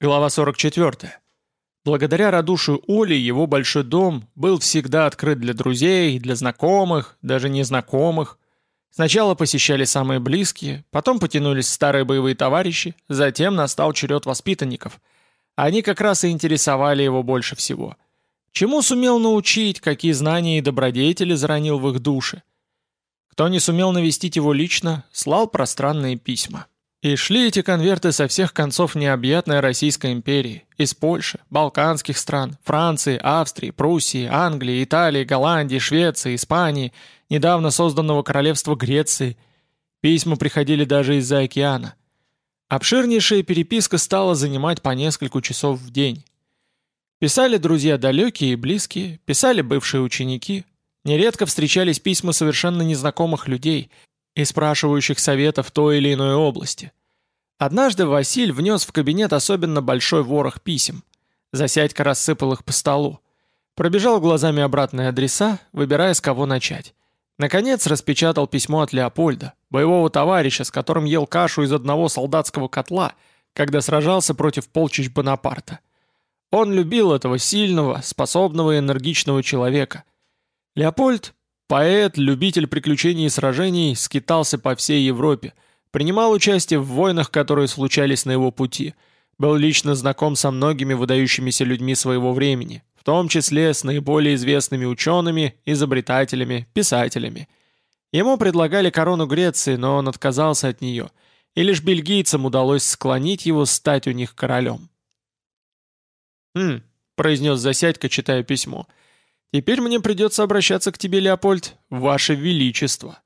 Глава 44. Благодаря радушию Оли его большой дом был всегда открыт для друзей, для знакомых, даже незнакомых. Сначала посещали самые близкие, потом потянулись старые боевые товарищи, затем настал черед воспитанников. Они как раз и интересовали его больше всего. Чему сумел научить, какие знания и добродетели заронил в их душе. Кто не сумел навестить его лично, слал пространные письма. И шли эти конверты со всех концов необъятной Российской империи, из Польши, Балканских стран, Франции, Австрии, Пруссии, Англии, Италии, Голландии, Швеции, Испании, недавно созданного королевства Греции. Письма приходили даже из-за океана. Обширнейшая переписка стала занимать по несколько часов в день. Писали друзья далекие и близкие, писали бывшие ученики. Нередко встречались письма совершенно незнакомых людей, и спрашивающих совета в той или иной области. Однажды Василь внес в кабинет особенно большой ворох писем. Засядька рассыпал их по столу. Пробежал глазами обратные адреса, выбирая, с кого начать. Наконец распечатал письмо от Леопольда, боевого товарища, с которым ел кашу из одного солдатского котла, когда сражался против полчищ Бонапарта. Он любил этого сильного, способного и энергичного человека. Леопольд Поэт, любитель приключений и сражений, скитался по всей Европе, принимал участие в войнах, которые случались на его пути, был лично знаком со многими выдающимися людьми своего времени, в том числе с наиболее известными учеными, изобретателями, писателями. Ему предлагали корону Греции, но он отказался от нее, и лишь бельгийцам удалось склонить его стать у них королем. «Хм», — произнес Засядько, читая письмо, — Теперь мне придется обращаться к тебе, Леопольд, ваше величество».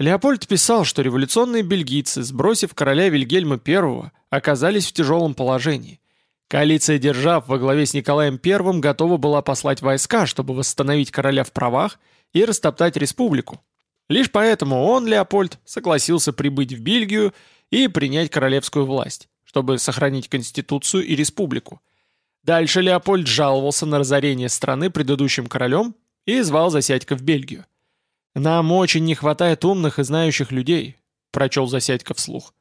Леопольд писал, что революционные бельгийцы, сбросив короля Вильгельма I, оказались в тяжелом положении. Коалиция держав во главе с Николаем I готова была послать войска, чтобы восстановить короля в правах и растоптать республику. Лишь поэтому он, Леопольд, согласился прибыть в Бельгию и принять королевскую власть, чтобы сохранить конституцию и республику. Дальше Леопольд жаловался на разорение страны предыдущим королем и звал Засядько в Бельгию. «Нам очень не хватает умных и знающих людей», — прочел Засядько вслух.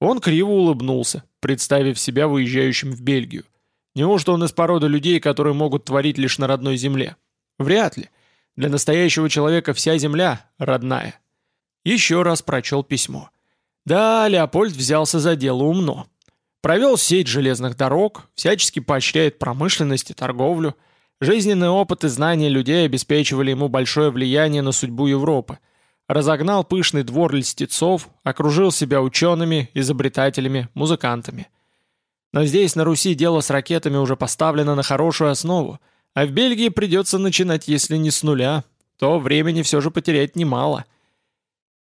Он криво улыбнулся, представив себя выезжающим в Бельгию. Неужто он из породы людей, которые могут творить лишь на родной земле? Вряд ли. Для настоящего человека вся земля родная. Еще раз прочел письмо. Да, Леопольд взялся за дело умно. Провел сеть железных дорог, всячески поощряет промышленность и торговлю. Жизненный опыт и знания людей обеспечивали ему большое влияние на судьбу Европы. Разогнал пышный двор льстецов, окружил себя учеными, изобретателями, музыкантами. Но здесь, на Руси, дело с ракетами уже поставлено на хорошую основу, а в Бельгии придется начинать, если не с нуля, то времени все же потерять немало.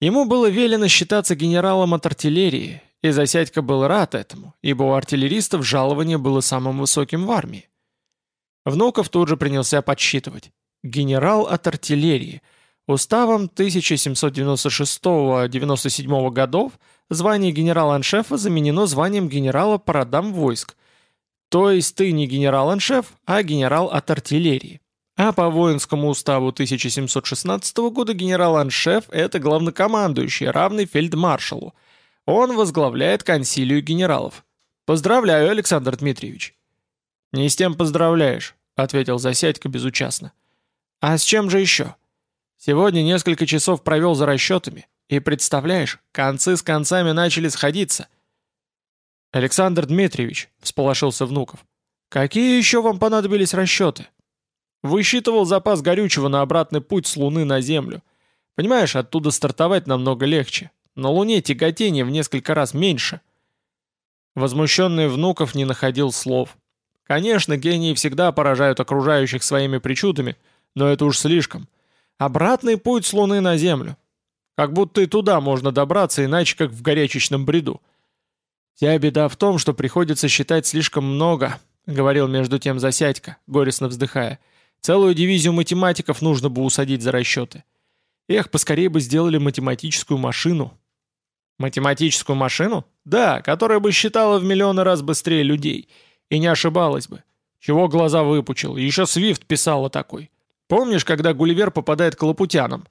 Ему было велено считаться генералом от артиллерии, и Засядько был рад этому, ибо у артиллеристов жалование было самым высоким в армии. Внуков тут же принялся подсчитывать. Генерал от артиллерии. Уставом 1796-97 годов звание генерала-аншефа заменено званием генерала по родам войск. То есть ты не генерал-аншеф, а генерал от артиллерии. А по воинскому уставу 1716 года генерал-аншеф – это главнокомандующий, равный фельдмаршалу – он возглавляет консилию генералов. Поздравляю, Александр Дмитриевич. Не с тем поздравляешь, ответил Засядько безучастно. А с чем же еще? Сегодня несколько часов провел за расчетами, и, представляешь, концы с концами начали сходиться. Александр Дмитриевич, всполошился Внуков, какие еще вам понадобились расчеты? Высчитывал запас горючего на обратный путь с Луны на Землю. Понимаешь, оттуда стартовать намного легче. На Луне тяготение в несколько раз меньше. Возмущенный Внуков не находил слов. Конечно, гении всегда поражают окружающих своими причудами, но это уж слишком. Обратный путь с Луны на Землю. Как будто и туда можно добраться, иначе как в горячечном бреду. Вся беда в том, что приходится считать слишком много, говорил между тем Засядько, горестно вздыхая. Целую дивизию математиков нужно бы усадить за расчеты. Эх, поскорее бы сделали математическую машину, Математическую машину? Да, которая бы считала в миллионы раз быстрее людей. И не ошибалась бы. Чего глаза выпучил, еще Свифт писала такой. Помнишь, когда Гулливер попадает к лапутянам?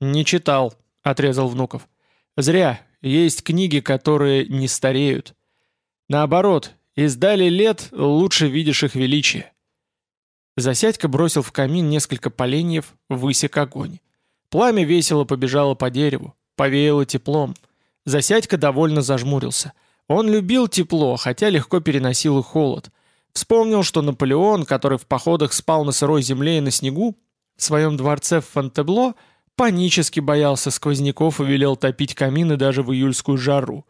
Не читал, отрезал Внуков. Зря, есть книги, которые не стареют. Наоборот, Издали лет лучше видишь их величие. Засядька бросил в камин несколько поленьев, высек огонь. Пламя весело побежало по дереву, повеяло теплом. Засядька довольно зажмурился. Он любил тепло, хотя легко переносил и холод. Вспомнил, что Наполеон, который в походах спал на сырой земле и на снегу, в своем дворце в Фонтебло панически боялся сквозняков и велел топить камины даже в июльскую жару.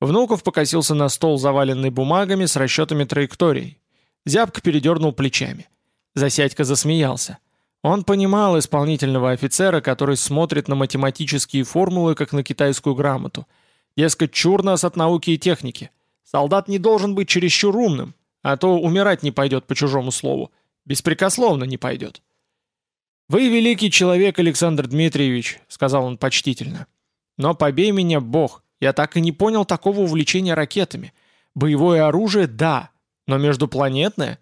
Внуков покосился на стол, заваленный бумагами с расчетами траекторий. Зябко передернул плечами. Засядька засмеялся. Он понимал исполнительного офицера, который смотрит на математические формулы, как на китайскую грамоту. Дескать, чур нас от науки и техники. Солдат не должен быть чересчур умным, а то умирать не пойдет по чужому слову. Беспрекословно не пойдет. «Вы великий человек, Александр Дмитриевич», — сказал он почтительно. «Но побей меня, Бог, я так и не понял такого увлечения ракетами. Боевое оружие — да, но междупланетное?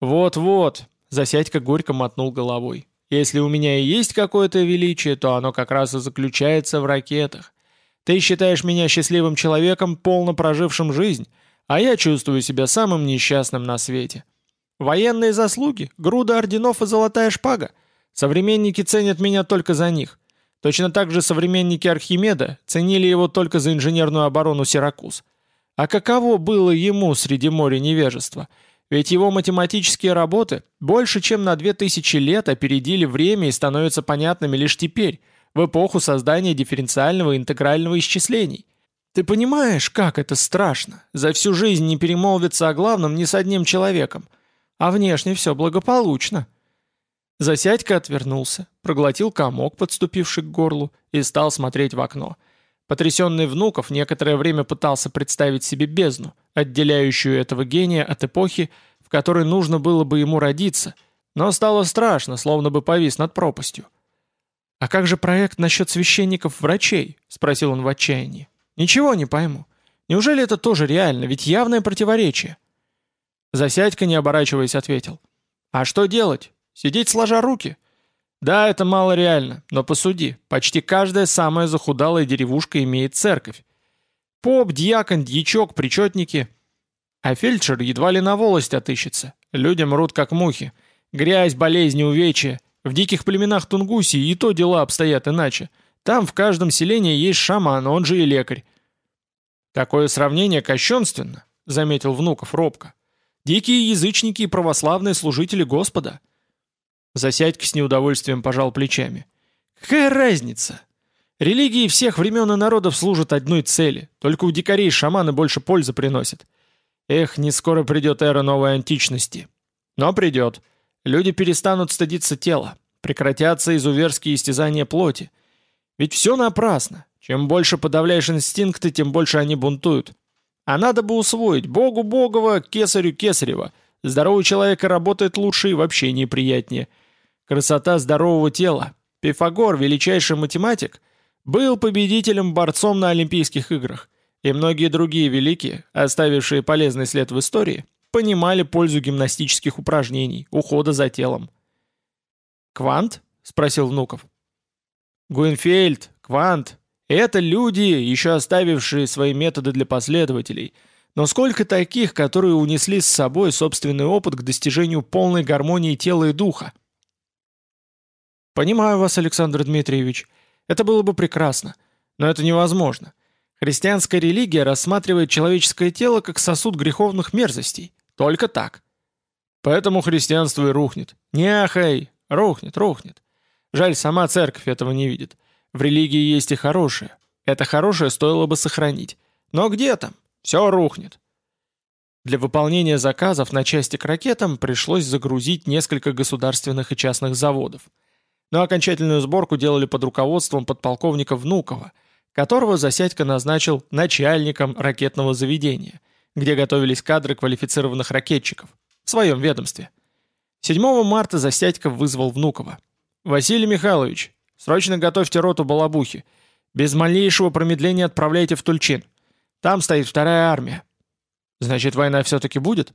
Вот-вот, Засядька горько мотнул головой. Если у меня и есть какое-то величие, то оно как раз и заключается в ракетах. Ты считаешь меня счастливым человеком, полно прожившим жизнь, а я чувствую себя самым несчастным на свете. Военные заслуги, груда орденов и золотая шпага. Современники ценят меня только за них. Точно так же современники Архимеда ценили его только за инженерную оборону Сиракуз. А каково было ему среди моря невежества? Ведь его математические работы больше чем на 2000 лет опередили время и становятся понятными лишь теперь, в эпоху создания дифференциального и интегрального исчислений. Ты понимаешь, как это страшно? За всю жизнь не перемолвиться о главном ни с одним человеком. А внешне все благополучно. Засядька отвернулся, проглотил комок, подступивший к горлу, и стал смотреть в окно. Потрясенный Внуков некоторое время пытался представить себе бездну, отделяющую этого гения от эпохи, в которой нужно было бы ему родиться, но стало страшно, словно бы повис над пропастью. «А как же проект насчет священников-врачей?» — спросил он в отчаянии. «Ничего не пойму. Неужели это тоже реально? Ведь явное противоречие». Засядька, не оборачиваясь, ответил. «А что делать? Сидеть сложа руки? Да, это мало реально, но посуди, почти каждая самая захудалая деревушка имеет церковь. Поп, дьякон, дьячок, причетники. А фельдшер едва ли на волость отыщется. Люди мрут как мухи. Грязь, болезни, увечья. В диких племенах Тунгусии и то дела обстоят иначе. Там в каждом селении есть шаман, он же и лекарь. Такое сравнение кощунственно, заметил Внуков робко. Дикие язычники и православные служители Господа — Засядька с неудовольствием пожал плечами. «Какая разница? Религии всех времен и народов служат одной цели, только у дикарей шаманы больше пользы приносят. Эх, не скоро придет эра новой античности. Но придет. Люди перестанут стыдиться тела, прекратятся изуверские истязания плоти. Ведь все напрасно. Чем больше подавляешь инстинкты, тем больше они бунтуют. А надо бы усвоить Богу Богова, кесарю Кесарева. Здоровый человек работает лучше и вообще неприятнее – Красота здорового тела. Пифагор, величайший математик, был победителем-борцом на Олимпийских играх, и многие другие великие, оставившие полезный след в истории, понимали пользу гимнастических упражнений, ухода за телом. «Квант?» — спросил Внуков. «Гуинфельд, Квант — это люди, еще оставившие свои методы для последователей. Но сколько таких, которые унесли с собой собственный опыт к достижению полной гармонии тела и духа?» «Понимаю вас, Александр Дмитриевич. Это было бы прекрасно. Но это невозможно. Христианская религия рассматривает человеческое тело как сосуд греховных мерзостей. Только так. Поэтому христианство и рухнет. Не рухнет, рухнет. Жаль, сама церковь этого не видит. В религии есть и хорошее. Это хорошее стоило бы сохранить. Но где там? Все рухнет. Для выполнения заказов на части к ракетам пришлось загрузить несколько государственных и частных заводов – но окончательную сборку делали под руководством подполковника Внукова, которого Засядько назначил начальником ракетного заведения, где готовились кадры квалифицированных ракетчиков, в своем ведомстве. 7 марта Засядько вызвал Внукова. «Василий Михайлович, срочно готовьте роту Балабухи. Без малейшего промедления отправляйте в Тульчин. Там стоит вторая армия». «Значит, война все-таки будет?»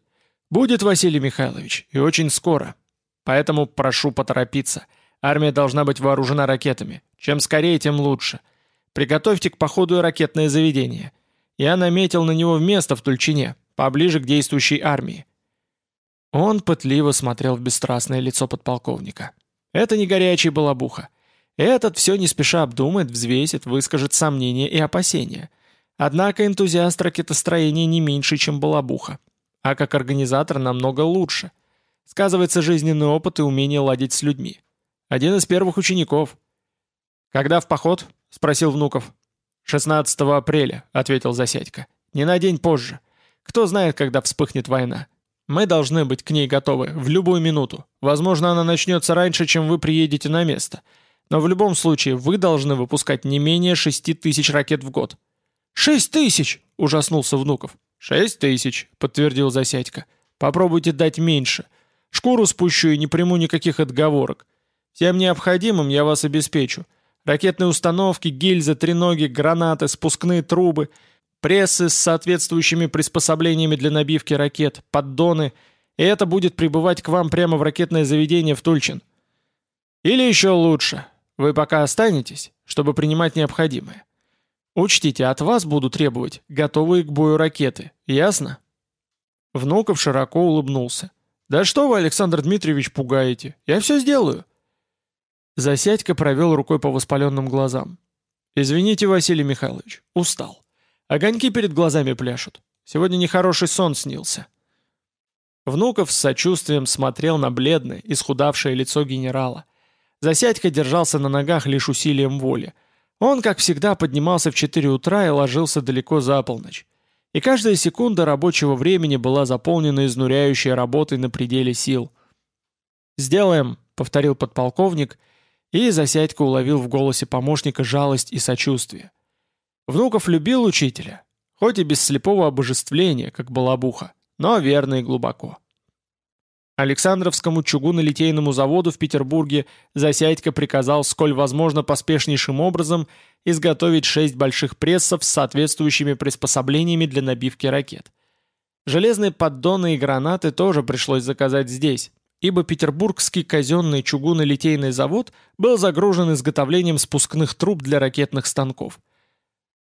«Будет, Василий Михайлович, и очень скоро. Поэтому прошу поторопиться». Армия должна быть вооружена ракетами. Чем скорее, тем лучше. Приготовьте к походу ракетное заведение. Я наметил на него место в Тульчине. поближе к действующей армии. Он пытливо смотрел в бесстрастное лицо подполковника. Это не горячий балабуха. Этот все не спеша обдумает, взвесит, выскажет сомнения и опасения. Однако энтузиаст ракетостроения не меньше, чем балабуха. А как организатор намного лучше. Сказывается жизненный опыт и умение ладить с людьми. Один из первых учеников. «Когда в поход?» — спросил Внуков. «16 апреля», — ответил Засядько. «Не на день позже. Кто знает, когда вспыхнет война. Мы должны быть к ней готовы в любую минуту. Возможно, она начнется раньше, чем вы приедете на место. Но в любом случае вы должны выпускать не менее шести тысяч ракет в год». «Шесть тысяч!» — ужаснулся Внуков. «Шесть тысяч», — подтвердил Засядько. «Попробуйте дать меньше. Шкуру спущу и не приму никаких отговорок. Всем необходимым я вас обеспечу. Ракетные установки, гильзы, треноги, гранаты, спускные трубы — прессы с соответствующими приспособлениями для набивки ракет, поддоны, и это будет прибывать к вам прямо в ракетное заведение в Тульчин. Или еще лучше, вы пока останетесь, чтобы принимать необходимое. Учтите, от вас буду требовать готовые к бою ракеты, ясно?» Внуков широко улыбнулся. «Да что вы, Александр Дмитриевич, пугаете? Я все сделаю». Засядько провел рукой по воспаленным глазам. «Извините, Василий Михайлович, устал. Огоньки перед глазами пляшут. Сегодня нехороший сон снился». Внуков с сочувствием смотрел на бледное, исхудавшее лицо генерала. Засядько держался на ногах лишь усилием воли. Он, как всегда, поднимался в 4 утра и ложился далеко за полночь. И каждая секунда рабочего времени была заполнена изнуряющей работой на пределе сил. «Сделаем», — повторил подполковник, и Засядько уловил в голосе помощника жалость и сочувствие. Внуков любил учителя, хоть и без слепого обожествления, как балабуха, но верно и глубоко. Александровскому чугунолитейному заводу в Петербурге Засядько приказал, сколь возможно поспешнейшим образом, изготовить шесть больших прессов с соответствующими приспособлениями для набивки ракет. Железные поддоны и гранаты тоже пришлось заказать здесь, ибо Петербургский казенный чугунолитейный завод был загружен изготовлением спускных труб для ракетных станков –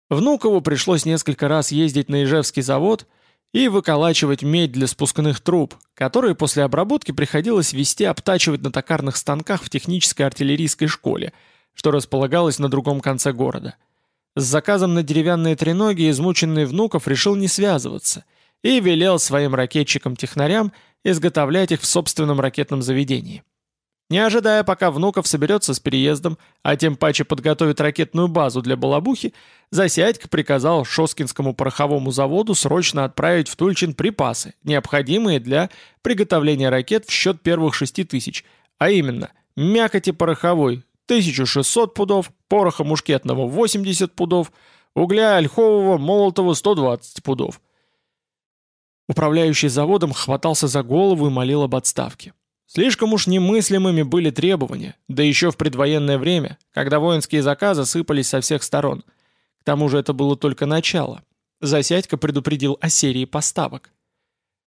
Внукову пришлось несколько раз ездить на Ижевский завод и выколачивать медь для спускных труб, которые после обработки приходилось вести обтачивать на токарных станках в технической артиллерийской школе, что располагалось на другом конце города. С заказом на деревянные треноги измученный Внуков решил не связываться и велел своим ракетчикам-технарям изготовлять их в собственном ракетном заведении. Не ожидая, пока Внуков соберется с переездом, а тем паче подготовит ракетную базу для Балабухи, Засядько приказал Шоскинскому пороховому заводу срочно отправить в Тульчин припасы, необходимые для приготовления ракет в счет первых шести тысяч, а именно мякоти пороховой 1600 пудов, пороха мушкетного 80 пудов, угля ольхового молотого 120 пудов. Управляющий заводом хватался за голову и молил об отставке. Слишком уж немыслимыми были требования, да еще в предвоенное время, когда воинские заказы сыпались со всех сторон. К тому же это было только начало. Засядько предупредил о серии поставок.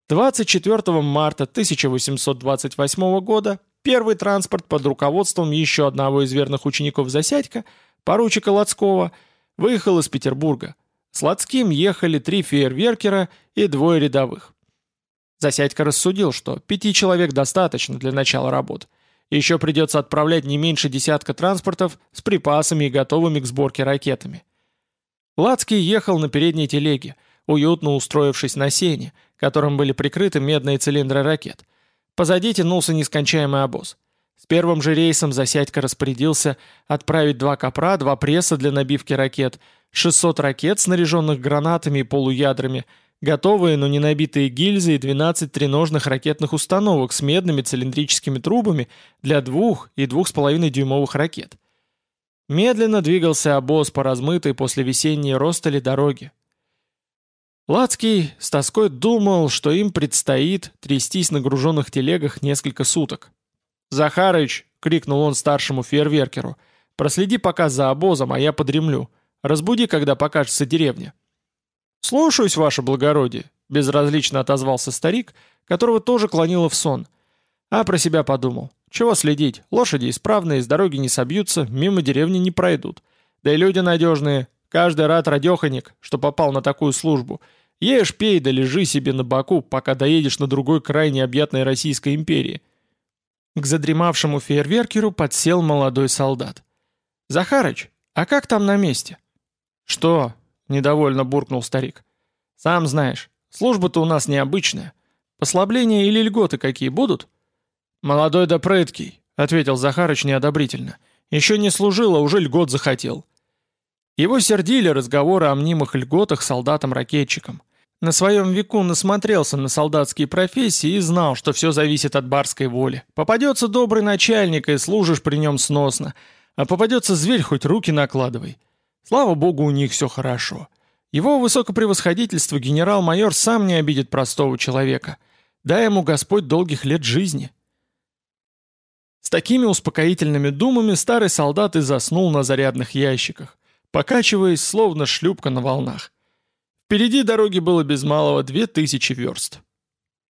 24 марта 1828 года первый транспорт под руководством еще одного из верных учеников Засядька, поручика Лацкова, выехал из Петербурга. С ехали три фейерверкера и двое рядовых. Засядько рассудил, что пяти человек достаточно для начала работ. Еще придется отправлять не меньше десятка транспортов с припасами и готовыми к сборке ракетами. Лацкий ехал на передней телеге, уютно устроившись на сене, которым были прикрыты медные цилиндры ракет. Позади тянулся нескончаемый обоз. С первым же рейсом Засядько распорядился отправить два копра, два пресса для набивки ракет, 600 ракет, снаряженных гранатами и полуядрами, Готовые, но не набитые гильзы и 12 треножных ракетных установок с медными цилиндрическими трубами для двух и двух с половиной дюймовых ракет. Медленно двигался обоз по размытой после весенней ростали дороге. Лацкий с тоской думал, что им предстоит трястись на груженных телегах несколько суток. «Захарыч!» — крикнул он старшему фейерверкеру. «Проследи пока за обозом, а я подремлю. Разбуди, когда покажется деревня». «Слушаюсь, ваше благородие», — безразлично отозвался старик, которого тоже клонило в сон. А про себя подумал. Чего следить? Лошади исправные, с дороги не собьются, мимо деревни не пройдут. Да и люди надежные. Каждый рад радеханик, что попал на такую службу. Ешь, пей, да лежи себе на боку, пока доедешь на другой край необъятной Российской империи. К задремавшему фейерверкеру подсел молодой солдат. «Захарыч, а как там на месте?» «Что?» — недовольно буркнул старик. «Сам знаешь, служба-то у нас необычная. Послабления или льготы какие будут?» «Молодой да прыткий», — ответил Захарыч неодобрительно. «Еще не служил, а уже льгот захотел». Его сердили разговоры о мнимых льготах солдатам-ракетчикам. На своем веку насмотрелся на солдатские профессии и знал, что все зависит от барской воли. Попадется добрый начальник, и служишь при нем сносно. А попадется зверь, хоть руки накладывай. Слава богу, у них все хорошо. Его высокопревосходительство генерал-майор сам не обидит простого человека. Дай ему Господь долгих лет жизни. С такими успокоительными думами старый солдат и заснул на зарядных ящиках, покачиваясь, словно шлюпка на волнах. Впереди дороги было без малого две тысячи верст.